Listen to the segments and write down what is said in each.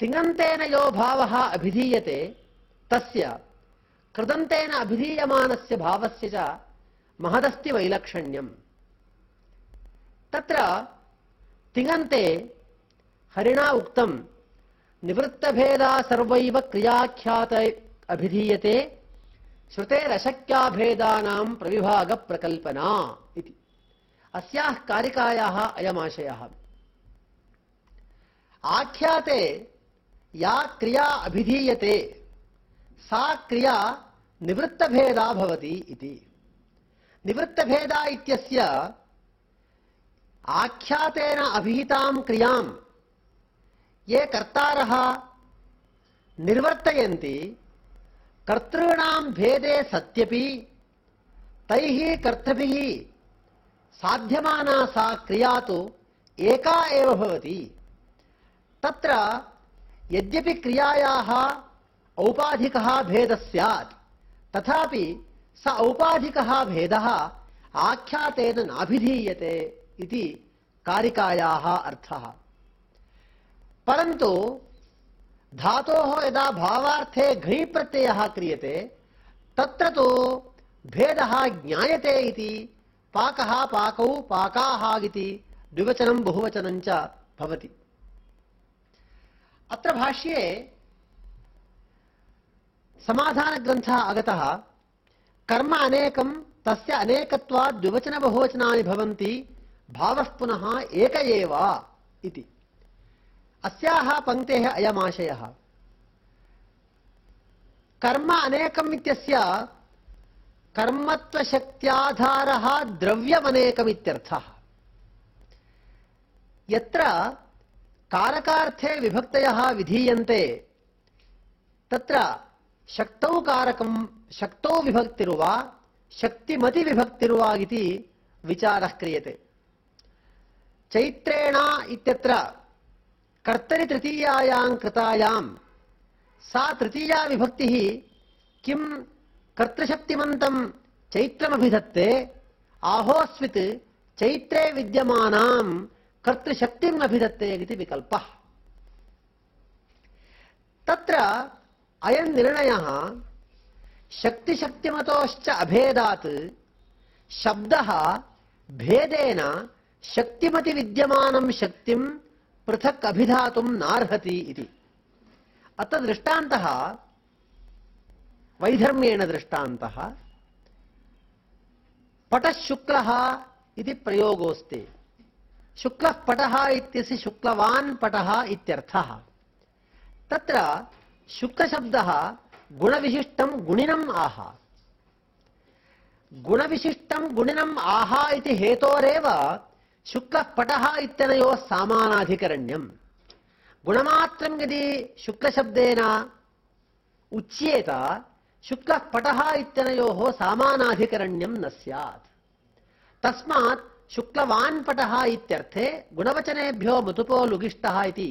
तिङन्तेन यो भावः अभिधीयते। तस्य कृदन्तेन अभिधीयमानस्य भावस्य च महदस्ति वैलक्षण्यम्। तत्र तिङन्ते हरिणा उक्तं निवृत्तभेदा सर्वैव क्रियाख्यात अभिधीयते श्रुतेरशक्याभेदानां प्रविभागप्रकल्पना इति। अस्याः कारिकायाः अयमाशयः। आख्याते या क्रिया अभिधीयते, सा क्रिया निवृत्तभेदा भवति इति। निवृत्तभेदा इत्यस्य आख्यातेन अभिहितां क्रियाँ ये कर्तारः निर्वर्तयन्ति, कर्तॄणां भेदे सत्यपि, तैः कर्तृभिः साध्यमाना सा क्रिया तु एका एव भवति। तत्र यद्यपि क्रियायाः औपाधिकः भेदः स्यात्, तथापि स औपाधिकः भेदः आख्यातेन नाभिधीयते इति कारिकायाः अर्थः। परन्तु धातोः यदा भावार्थे घञ् प्रत्ययः क्रियते, तत्र तु भेदः ज्ञायते इति पाकः पाकौ पाकाः इति द्विवचनं बहुवचनं भवति। अत्र भाष्ये समाधानग्रन्थः आगतः, कर्म अनेकं तस्य अनेकत्वात् द्विवचनबहुवचनानि भवन्ति, भावः पुनः एक एव इति। अस्याः पङ्क्तेः अयमाशयः। कर्म अनेकम् इत्यस्य कर्मत्वशक्त्याधारः द्रव्यमनेकमित्यर्थः यत्र ಕಾರಕಾರ್ಥೆ ವಿಭಕ್ತಯ ವಿಧೀಯಂತೆ. ತತ್ರ ಶಕ್ತೌ ಕಾರಕಂ, ಶಕ್ತೌ ವಿಭಕ್ತಿರುವ, ಶಕ್ತಿಮತಿ ವಿಭಕ್ತಿರುವ ಇತಿ ವಿಚಾರ ಕ್ರಿಯತೆ. ಚೈತ್ರೇಣ ಇತ್ಯತ್ರ ಕರ್ತರಿ ತೃತೀಯಾಯಾಂ ಕೃತಾಯಾಂ. ಸಾ ತೃತೀಯ ವಿಭಕ್ತಿ ಕಿಂ ಕರ್ತೃಶಕ್ತಿಮಂತಂ ಚೈತ್ರಮಭಿಧತ್ತೆ, ಆಹೋಸ್ವಿತ್ ಚೈತ್ರೇ ವಿದ್ಯಮಾನಾಂ कर्तृशक्तिम् अभिधत्ते इति विकल्पः। तत्र अयं निर्णयः शक्तिशक्तिमतोश्च अभेदात् शब्दः भेदेन शक्तिमतिविद्यमानं शक्तिं पृथक् अभिधातुं नार्हति इति। अत्र वैधर्म्येण दृष्टान्तः पटः शुक्लः इति शुक्लः पटः इत्यस्य शुक्लवान् पटः इत्यर्थः। तत्र शुक्लशब्दः गुणविशिष्टं गुणिनम् आह। गुणविशिष्टं गुणिनम् आह इति हेतोरेव शुक्लः पटः इत्यनयोः सामानाधिकरण्यम्। गुणमात्रं यदि शुक्लशब्देन उच्येत शुक्लः पटः इत्यनयोः सामानाधिकरण्यं न स्यात्। तस्मात् शुक्लवान् पटः इत्यर्थे गुणवचनेभ्यो मुतुपो लुगिष्टः इति।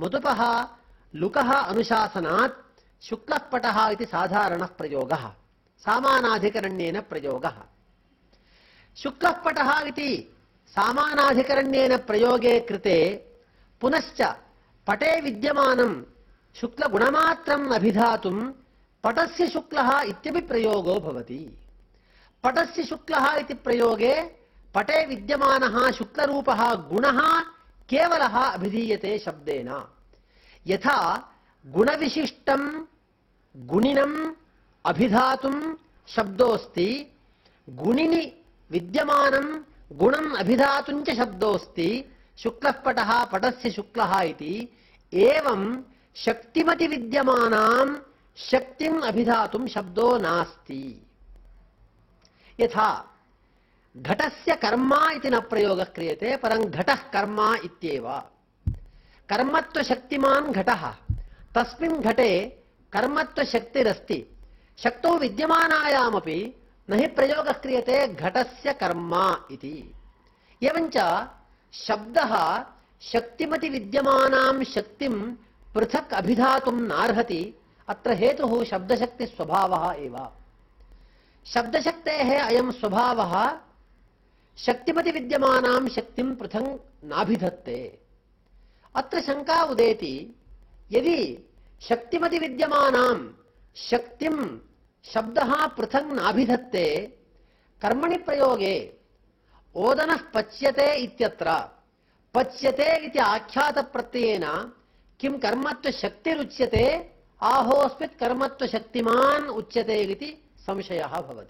मुतुपः लुकः अनुशासनात् शुक्लः पटः इति साधारणः प्रयोगः, सामानाधिकरण्येन प्रयोगः। कृते पुनश्च पटे विद्यमानं शुक्लगुणमात्रम् अभिधातुं पटस्य शुक्लः इत्यपि प्रयोगो भवति। पटस्य शुक्लः प्रयोगे पटे विद्यमानः शुक्लरूपः गुणः केवलः अभिधीयते शब्देन। यथा गुणविशिष्टं गुणिनम् अभिधातुं शब्दोऽस्ति, गुणिनि विद्यमानं गुणम् अभिधातुं च शब्दोऽस्ति शुक्लः पटः पटस्य शुक्लः इति, एवं शक्तिमतिविद्यमानां शक्तिम् अभिधातुं शब्दो नास्ति। यथा घटस्य कर्मा इति न प्रयोगः क्रियते, परं घटः कर्मा इत्येव। कर्मत्वशक्तिमान् घटः। तस्मिन् घटे कर्मत्वशक्तिरस्ति। शक्तौ विद्यमानायामपि न हि प्रयोगः क्रियते घटस्य कर्मा इति। एवञ्च शब्दः शक्तिमतिविद्यमानां शक्तिं पृथक् अभिधातुं नार्हति, अत्र हेतुः शब्दशक्तिस्वभावः एव। शब्दशक्तेः अयं स्वभावः शक्तिमतिविद्यमानां शक्तिं पृथङ् नाभिधत्ते अत्र शङ्का उदेति यदि शक्तिमति विद्यमानां शक्तिं शब्दः पृथक् नाभिधत्ते कर्मणि प्रयोगे ओदनः पच्यते इत्यत्र पच्यते इति आख्यातप्रत्ययेन किं कर्मत्वशक्तिरुच्यते आहोस्मित् कर्मत्वशक्तिमान् उच्यते इति संशयः भवति